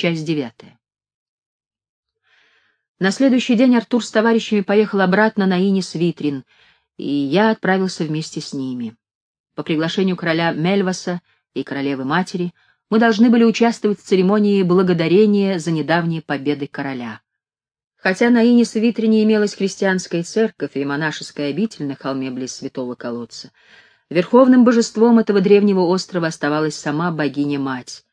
Часть девятая. На следующий день Артур с товарищами поехал обратно на Инис Витрин, и я отправился вместе с ними. По приглашению короля Мельваса и королевы-матери мы должны были участвовать в церемонии благодарения за недавние победы короля. Хотя на Инис Витрине имелась христианская церковь и монашеская обитель на холме близ святого колодца, верховным божеством этого древнего острова оставалась сама богиня-мать.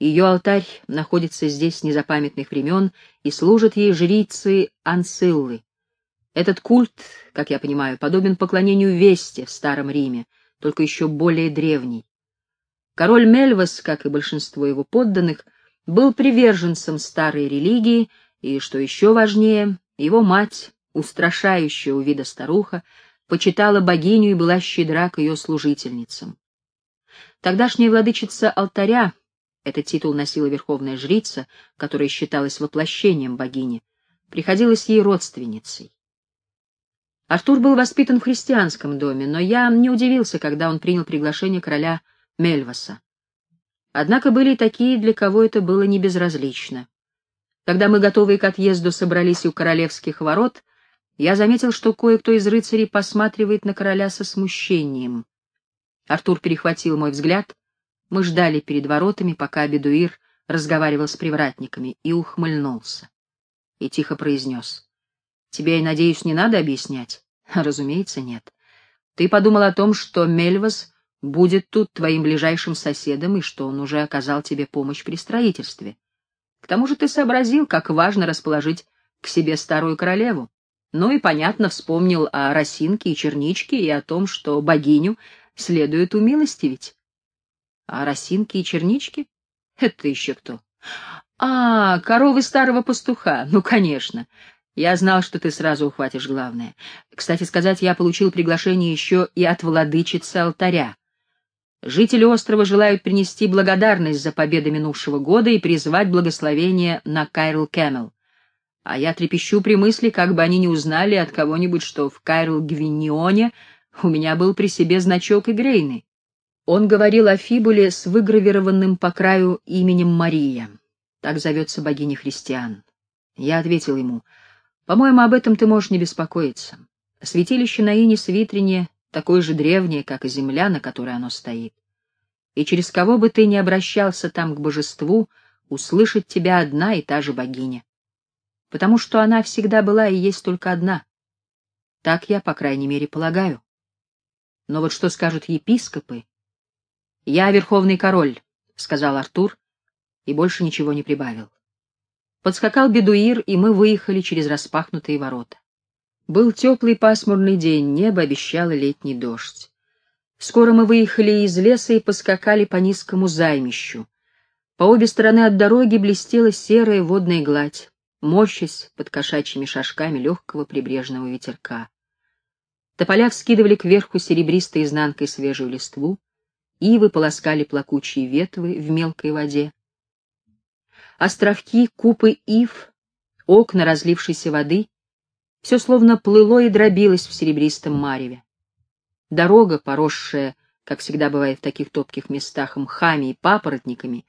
Ее алтарь находится здесь с незапамятных времен и служат ей жрицы Ансиллы. Этот культ, как я понимаю, подобен поклонению Весте в Старом Риме, только еще более древний. Король Мельвас, как и большинство его подданных, был приверженцем старой религии, и, что еще важнее, его мать, устрашающая у вида старуха, почитала богиню и была щедра к ее служительницам. Тогдашняя владычица алтаря, этот титул носила верховная жрица, которая считалась воплощением богини, приходилась ей родственницей. Артур был воспитан в христианском доме, но я не удивился, когда он принял приглашение короля Мельваса. Однако были и такие, для кого это было не безразлично. Когда мы, готовые к отъезду, собрались у королевских ворот, я заметил, что кое-кто из рыцарей посматривает на короля со смущением. Артур перехватил мой взгляд. Мы ждали перед воротами, пока Бедуир разговаривал с привратниками, и ухмыльнулся. И тихо произнес. Тебе, я надеюсь, не надо объяснять? Разумеется, нет. Ты подумал о том, что Мельвас будет тут твоим ближайшим соседом и что он уже оказал тебе помощь при строительстве. К тому же ты сообразил, как важно расположить к себе старую королеву. Ну и, понятно, вспомнил о росинке и черничке и о том, что богиню следует умилостивить. А росинки и чернички? Это еще кто? А, коровы старого пастуха. Ну, конечно. Я знал, что ты сразу ухватишь главное. Кстати сказать, я получил приглашение еще и от владычицы алтаря. Жители острова желают принести благодарность за победы минувшего года и призвать благословение на Каэр Кэмел. А я трепещу при мысли, как бы они не узнали от кого-нибудь, что в Каэр Гвиньоне у меня был при себе значок Игрейны. Он говорил о фибуле с выгравированным по краю именем Мария. Так зовется богиня христиан. Я ответил ему — по-моему, об этом ты можешь не беспокоиться. Святилище на Инис Витрине такое же древнее, как и земля, на которой оно стоит. И через кого бы ты ни обращался там к божеству, услышит тебя одна и та же богиня. Потому что она всегда была и есть только одна. Так я, по крайней мере, полагаю. Но вот что скажут епископы? «Я верховный король», — сказал Артур, и больше ничего не прибавил. Подскакал бедуир, и мы выехали через распахнутые ворота. Был теплый пасмурный день, небо обещало летний дождь. Скоро мы выехали из леса и поскакали по низкому займищу. По обе стороны от дороги блестела серая водная гладь, морщась под кошачьими шажками легкого прибрежного ветерка. Тополя вскидывали кверху серебристой изнанкой свежую листву, ивы полоскали плакучие ветвы в мелкой воде островки, купы ив, окна разлившейся воды — все словно плыло и дробилось в серебристом мареве. Дорога, поросшая, как всегда бывает в таких топких местах, мхами и папоротниками,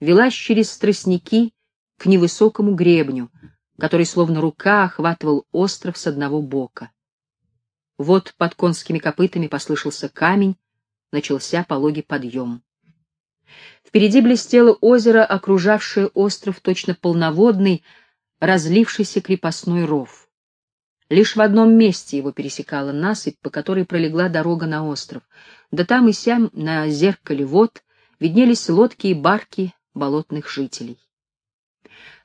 велась через тростники к невысокому гребню, который словно рука охватывал остров с одного бока. Вот под конскими копытами послышался камень, начался пологий подъем. Впереди блестело озеро, окружавшее остров точно полноводный, разлившийся крепостной ров. Лишь в одном месте его пересекала насыпь, по которой пролегла дорога на остров, да там и сям на зеркале вод виднелись лодки и барки болотных жителей.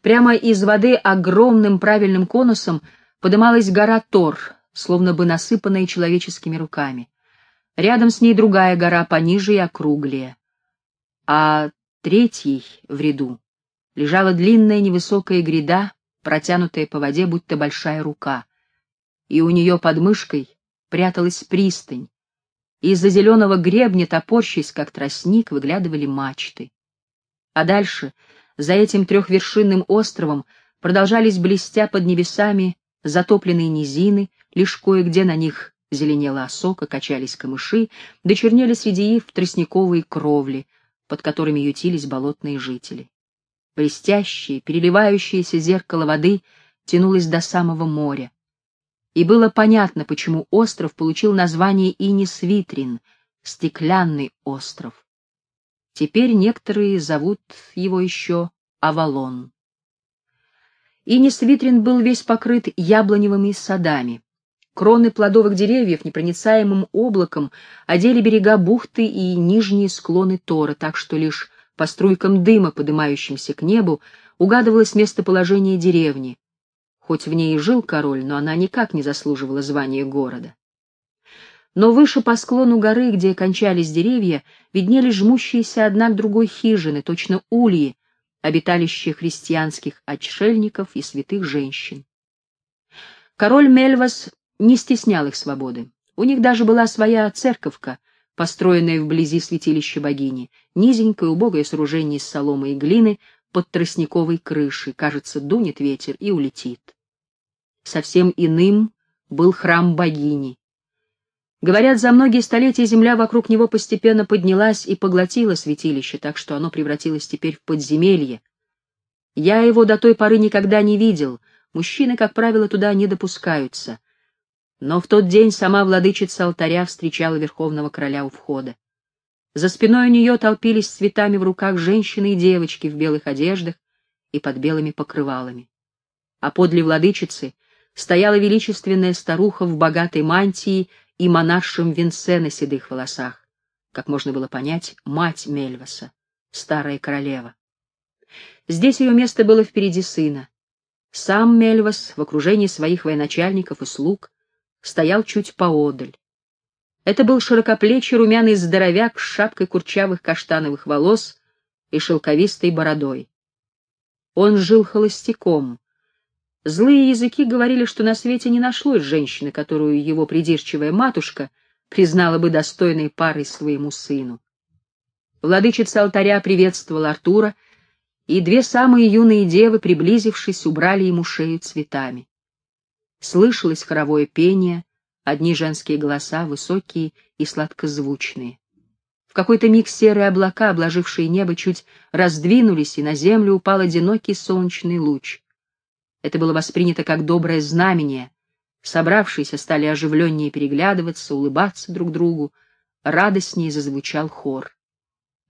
Прямо из воды огромным правильным конусом подымалась гора Тор, словно бы насыпанная человеческими руками. Рядом с ней другая гора пониже и округлее. А третьей в ряду лежала длинная невысокая гряда, протянутая по воде, будто большая рука, и у нее под мышкой пряталась пристань, из-за зеленого гребня, топорщись, как тростник, выглядывали мачты. А дальше, за этим трехвершинным островом, продолжались блестя под небесами затопленные низины, лишь кое-где на них зеленела осока, качались камыши, дочернели среди их тростниковые кровли — под которыми ютились болотные жители. Блестящее, переливающееся зеркало воды тянулось до самого моря. И было понятно, почему остров получил название Инис-Витрин — стеклянный остров. Теперь некоторые зовут его еще Авалон. Инис-Витрин был весь покрыт яблоневыми садами. Кроны плодовых деревьев непроницаемым облаком одели берега бухты и нижние склоны Тора, так что лишь по струйкам дыма, подымающимся к небу, угадывалось местоположение деревни. Хоть в ней и жил король, но она никак не заслуживала звания города. Но выше по склону горы, где кончались деревья, виднелись жмущиеся одна к другой хижины, точно ульи, обиталище христианских отшельников и святых женщин. Король Мельвас не стеснял их свободы. У них даже была своя церковка, построенная вблизи святилища богини, низенькое убогое сооружение из соломы и глины под тростниковой крышей, кажется, дунет ветер и улетит. Совсем иным был храм богини. Говорят, за многие столетия земля вокруг него постепенно поднялась и поглотила святилище, так что оно превратилось теперь в подземелье. Я его до той поры никогда не видел, мужчины, как правило, туда не допускаются. Но в тот день сама владычица алтаря встречала верховного короля у входа. За спиной у нее толпились с цветами в руках женщины и девочки в белых одеждах и под белыми покрывалами. А подле владычицы стояла величественная старуха в богатой мантии и монаршем венце на седых волосах, как можно было понять, мать Мельваса, старая королева. Здесь ее место было впереди сына. Сам Мельвас в окружении своих военачальников и слуг стоял чуть поодаль. Это был широкоплечий румяный здоровяк с шапкой курчавых каштановых волос и шелковистой бородой. Он жил холостяком. Злые языки говорили, что на свете не нашлось женщины, которую его придирчивая матушка признала бы достойной парой своему сыну. Владычица алтаря приветствовала Артура, и две самые юные девы, приблизившись, убрали ему шею цветами. Слышалось хоровое пение, одни женские голоса, высокие и сладкозвучные. В какой-то миг серые облака, обложившие небо, чуть раздвинулись, и на землю упал одинокий солнечный луч. Это было воспринято как доброе знамение. Собравшиеся стали оживленнее переглядываться, улыбаться друг другу. Радостнее зазвучал хор.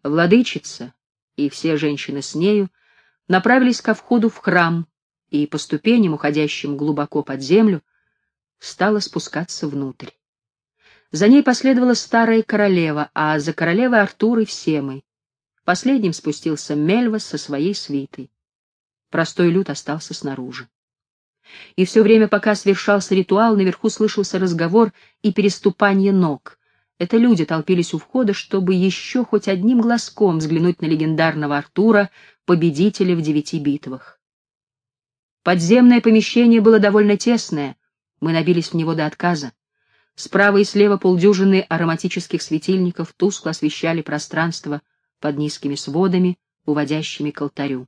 Владычица и все женщины с нею направились ко входу в храм, и по ступеням, уходящим глубоко под землю, стала спускаться внутрь. За ней последовала старая королева, а за королевой Артур и все мы. Последним спустился Мельвас со своей свитой. Простой люд остался снаружи. И все время, пока совершался ритуал, наверху слышался разговор и переступание ног. Это люди толпились у входа, чтобы еще хоть одним глазком взглянуть на легендарного Артура, победителя в девяти битвах. Подземное помещение было довольно тесное, мы набились в него до отказа. Справа и слева полдюжины ароматических светильников тускло освещали пространство под низкими сводами, уводящими к алтарю.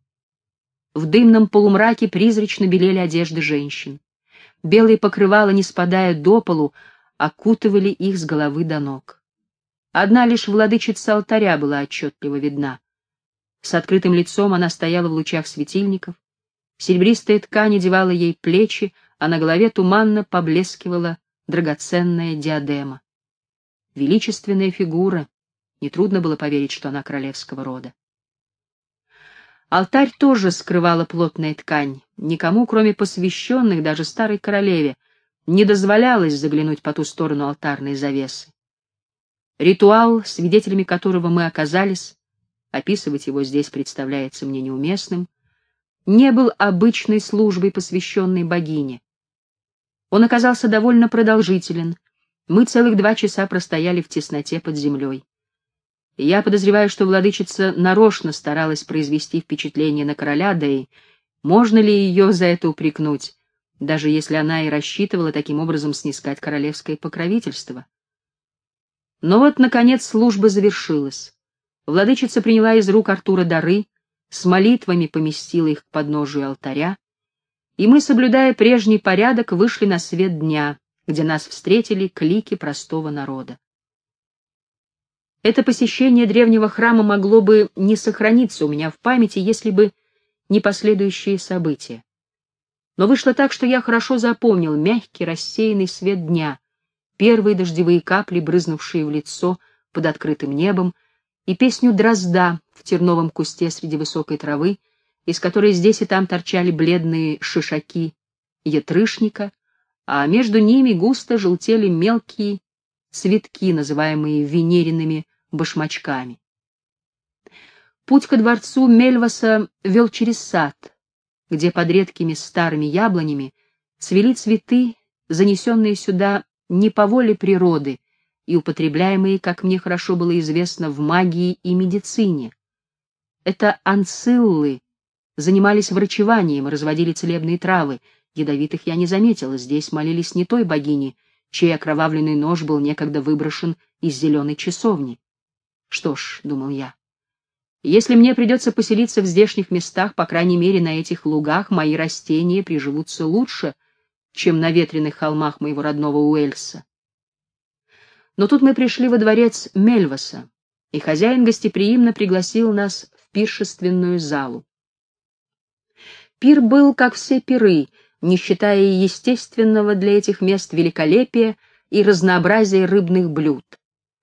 В дымном полумраке призрачно белели одежды женщин. Белые покрывала, не спадая до полу, окутывали их с головы до ног. Одна лишь владычица алтаря была отчетливо видна. С открытым лицом она стояла в лучах светильников, Серебристая ткань одевала ей плечи, а на голове туманно поблескивала драгоценная диадема. Величественная фигура, нетрудно было поверить, что она королевского рода. Алтарь тоже скрывала плотная ткань. Никому, кроме посвященных, даже старой королеве, не дозволялось заглянуть по ту сторону алтарной завесы. Ритуал, свидетелями которого мы оказались, описывать его здесь представляется мне неуместным, не был обычной службой, посвященной богине. Он оказался довольно продолжителен. Мы целых два часа простояли в тесноте под землей. Я подозреваю, что владычица нарочно старалась произвести впечатление на короля, да и можно ли ее за это упрекнуть, даже если она и рассчитывала таким образом снискать королевское покровительство. Но вот, наконец, служба завершилась. Владычица приняла из рук Артура дары, с молитвами поместила их к подножию алтаря, и мы, соблюдая прежний порядок, вышли на свет дня, где нас встретили клики простого народа. Это посещение древнего храма могло бы не сохраниться у меня в памяти, если бы непоследующие события. Но вышло так, что я хорошо запомнил мягкий рассеянный свет дня, первые дождевые капли, брызнувшие в лицо под открытым небом, и песню дрозда в терновом кусте среди высокой травы, из которой здесь и там торчали бледные шишаки ятрышника, а между ними густо желтели мелкие цветки, называемые венериными башмачками. Путь ко дворцу Мельваса вел через сад, где под редкими старыми яблонями цвели цветы, занесенные сюда не по воле природы и употребляемые, как мне хорошо было известно, в магии и медицине. Это анциллы занимались врачеванием, разводили целебные травы, ядовитых я не заметила, здесь молились не той богине, чей окровавленный нож был некогда выброшен из зеленой часовни. Что ж, — думал я, — если мне придется поселиться в здешних местах, по крайней мере, на этих лугах, мои растения приживутся лучше, чем на ветреных холмах моего родного Уэльса. Но тут мы пришли во дворец Мельваса, и хозяин гостеприимно пригласил нас в пиршественную залу. Пир был, как все пиры, не считая естественного для этих мест великолепия и разнообразия рыбных блюд.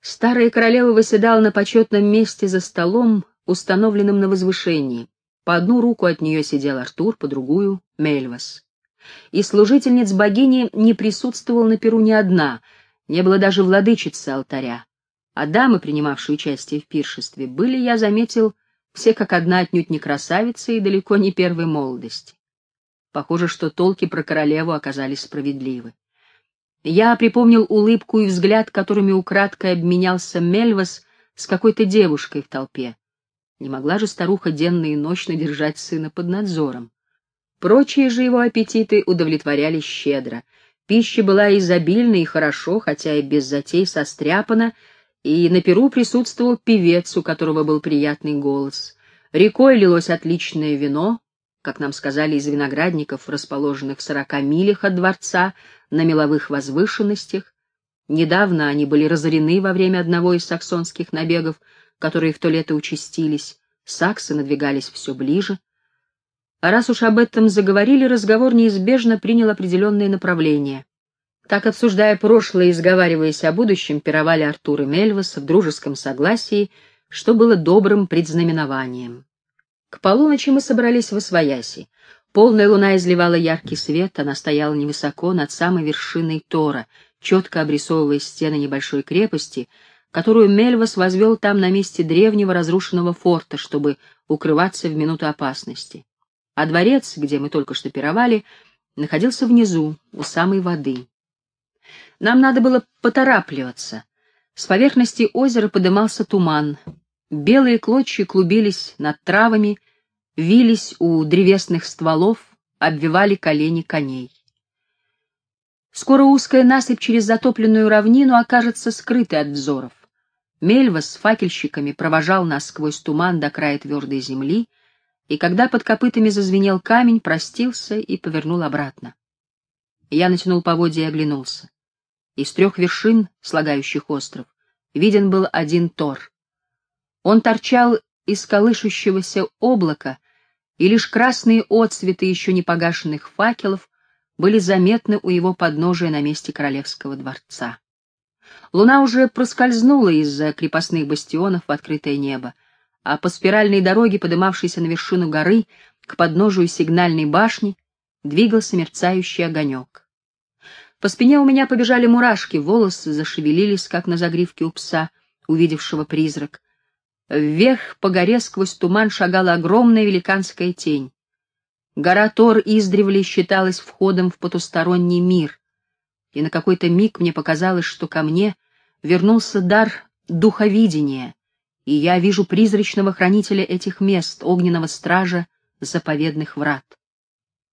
Старая королева выседала на почетном месте за столом, установленным на возвышении. По одну руку от нее сидел Артур, по другую — Мельвас и служительниц богини не присутствовал на перу ни одна, не было даже владычицы алтаря. А дамы, принимавшие участие в пиршестве, были, я заметил, все как одна отнюдь не красавицы и далеко не первой молодости. Похоже, что толки про королеву оказались справедливы. Я припомнил улыбку и взгляд, которыми украдкой обменялся Мельвас с какой-то девушкой в толпе. Не могла же старуха денно и ночно держать сына под надзором. Прочие же его аппетиты удовлетворялись щедро. Пища была изобильна и хорошо, хотя и без затей состряпана, и на перу присутствовал певец, у которого был приятный голос. Рекой лилось отличное вино, как нам сказали из виноградников, расположенных в сорока милях от дворца, на меловых возвышенностях. Недавно они были разорены во время одного из саксонских набегов, которые в то лето участились. Саксы надвигались все ближе. А раз уж об этом заговорили, разговор неизбежно принял определенное направление. Так, обсуждая прошлое и сговариваясь о будущем, пировали Артур и Мельвас в дружеском согласии, что было добрым предзнаменованием. К полуночи мы собрались в Освояси. Полная луна изливала яркий свет, она стояла невысоко над самой вершиной Тора, четко обрисовывая стены небольшой крепости, которую Мельвас возвел там на месте древнего разрушенного форта, чтобы укрываться в минуту опасности а дворец, где мы только что пировали, находился внизу, у самой воды. Нам надо было поторапливаться. С поверхности озера подымался туман. Белые клочья клубились над травами, вились у древесных стволов, обвивали колени коней. Скоро узкая насыпь через затопленную равнину окажется скрытой от взоров. Мельва с факельщиками провожал нас сквозь туман до края твердой земли — и когда под копытами зазвенел камень, простился и повернул обратно. Я натянул поводья и оглянулся. Из трех вершин, слагающих остров, виден был один Тор. Он торчал из колышущегося облака, и лишь красные отцветы еще не погашенных факелов были заметны у его подножия на месте королевского дворца. Луна уже проскользнула из-за крепостных бастионов в открытое небо, а по спиральной дороге, подымавшейся на вершину горы, к подножию сигнальной башни, двигался мерцающий огонек. По спине у меня побежали мурашки, волосы зашевелились, как на загривке у пса, увидевшего призрак. Вверх по горе сквозь туман шагала огромная великанская тень. Гора Тор издревле считалась входом в потусторонний мир, и на какой-то миг мне показалось, что ко мне вернулся дар духовидения — и я вижу призрачного хранителя этих мест, огненного стража заповедных врат.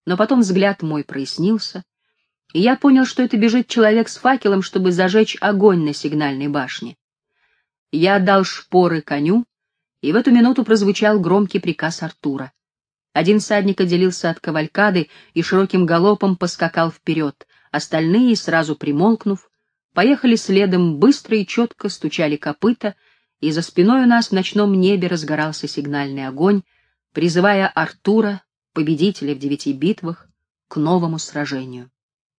Но потом взгляд мой прояснился, и я понял, что это бежит человек с факелом, чтобы зажечь огонь на сигнальной башне. Я отдал шпоры коню, и в эту минуту прозвучал громкий приказ Артура. Один всадник отделился от кавалькады и широким галопом поскакал вперед, остальные, сразу примолкнув, поехали следом, быстро и четко стучали копыта, и за спиной у нас в ночном небе разгорался сигнальный огонь, призывая Артура, победителя в девяти битвах, к новому сражению.